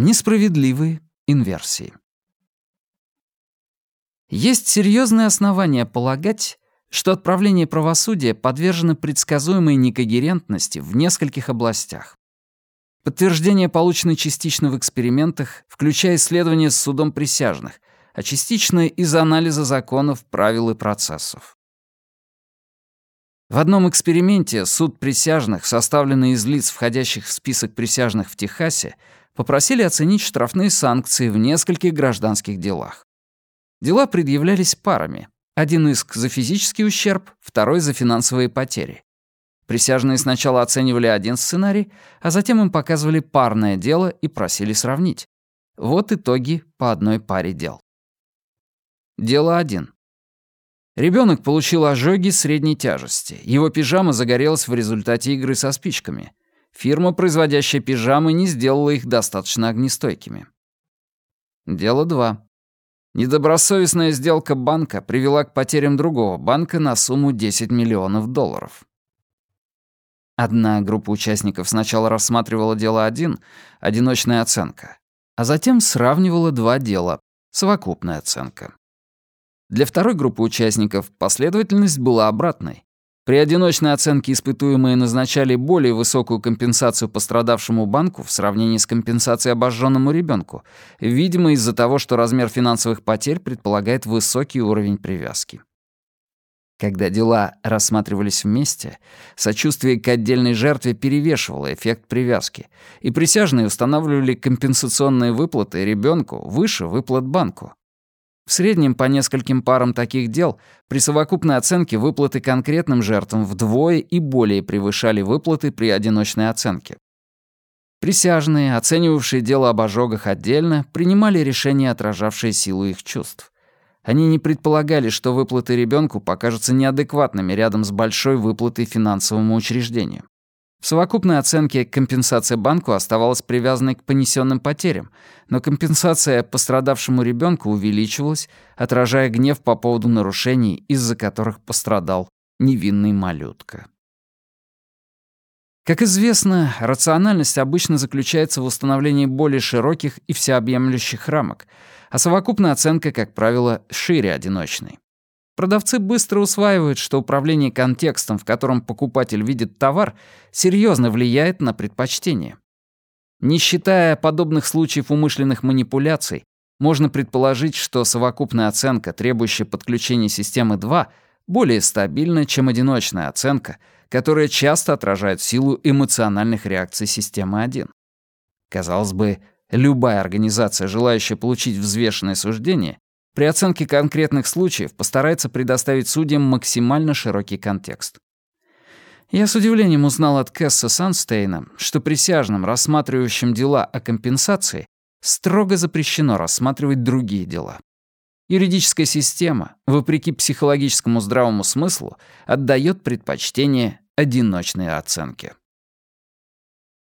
Несправедливые инверсии. Есть серьезные основания полагать, что отправление правосудия подвержено предсказуемой некогерентности в нескольких областях. Подтверждение получено частично в экспериментах, включая исследования с судом присяжных, а частично из анализа законов, правил и процессов. В одном эксперименте суд присяжных, составленный из лиц, входящих в список присяжных в Техасе, попросили оценить штрафные санкции в нескольких гражданских делах. Дела предъявлялись парами. Один иск за физический ущерб, второй за финансовые потери. Присяжные сначала оценивали один сценарий, а затем им показывали парное дело и просили сравнить. Вот итоги по одной паре дел. Дело 1. Ребенок получил ожоги средней тяжести. Его пижама загорелась в результате игры со спичками. Фирма, производящая пижамы, не сделала их достаточно огнестойкими. Дело 2. Недобросовестная сделка банка привела к потерям другого банка на сумму 10 миллионов долларов. Одна группа участников сначала рассматривала дело один, одиночная оценка, а затем сравнивала два дела, совокупная оценка. Для второй группы участников последовательность была обратной. При одиночной оценке испытуемые назначали более высокую компенсацию пострадавшему банку в сравнении с компенсацией обожженному ребенку, видимо, из-за того, что размер финансовых потерь предполагает высокий уровень привязки. Когда дела рассматривались вместе, сочувствие к отдельной жертве перевешивало эффект привязки, и присяжные устанавливали компенсационные выплаты ребенку выше выплат банку. В среднем по нескольким парам таких дел при совокупной оценке выплаты конкретным жертвам вдвое и более превышали выплаты при одиночной оценке. Присяжные, оценивавшие дело об ожогах отдельно, принимали решения, отражавшие силу их чувств. Они не предполагали, что выплаты ребенку покажутся неадекватными рядом с большой выплатой финансовому учреждению. В совокупной оценке компенсация банку оставалась привязанной к понесенным потерям, но компенсация пострадавшему ребенку увеличивалась, отражая гнев по поводу нарушений, из-за которых пострадал невинный малютка. Как известно, рациональность обычно заключается в установлении более широких и всеобъемлющих рамок — а совокупная оценка, как правило, шире одиночной. Продавцы быстро усваивают, что управление контекстом, в котором покупатель видит товар, серьезно влияет на предпочтение. Не считая подобных случаев умышленных манипуляций, можно предположить, что совокупная оценка, требующая подключения системы 2, более стабильна, чем одиночная оценка, которая часто отражает силу эмоциональных реакций системы 1. Казалось бы, Любая организация, желающая получить взвешенное суждение, при оценке конкретных случаев постарается предоставить судьям максимально широкий контекст. Я с удивлением узнал от Кесса Санстейна, что присяжным, рассматривающим дела о компенсации, строго запрещено рассматривать другие дела. Юридическая система, вопреки психологическому здравому смыслу, отдает предпочтение одиночной оценке.